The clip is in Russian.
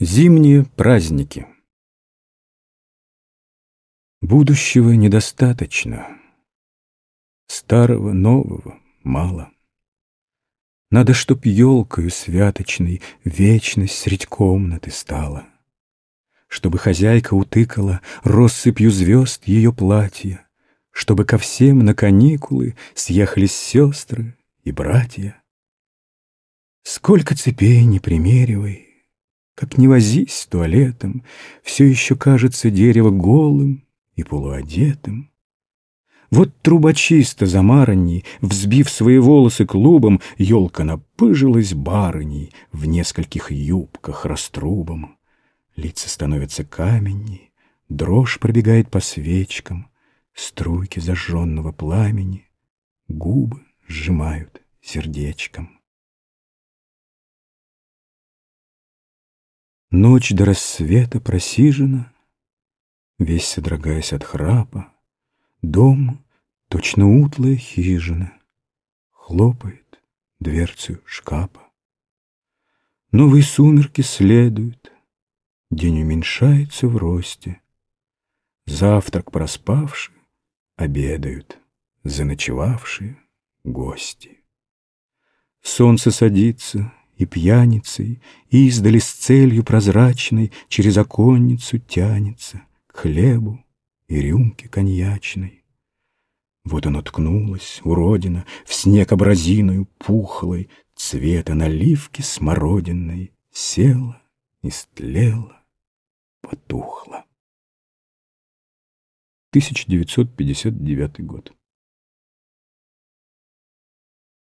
Зимние праздники Будущего недостаточно, Старого, нового мало. Надо, чтоб елкою святочной Вечность средь комнаты стала, Чтобы хозяйка утыкала Россыпью звезд ее платья, Чтобы ко всем на каникулы Съехались сестры и братья. Сколько цепей не примеривай, Как не возись с туалетом, Все еще кажется дерево голым И полуодетым. Вот трубочисто замаранней, Взбив свои волосы клубом, Елка напыжилась барыней В нескольких юбках раструбом. Лица становятся каменней, Дрожь пробегает по свечкам, Струйки зажженного пламени Губы сжимают сердечком. Ночь до рассвета просижена, Весь содрогаясь от храпа, Дом, точно утлая хижина, Хлопает дверцу шкафа. Новые сумерки следуют, День уменьшается в росте, Завтрак проспавшие обедают Заночевавшие гости. Солнце садится, и пьяницей, и издали с целью прозрачной через оконницу тянется к хлебу и рюмке коньячной. Вот оно ткнулось, уродина, в снег абразиною пухлой, цвета наливки смородиной, села, истлела, потухла. 1959 год.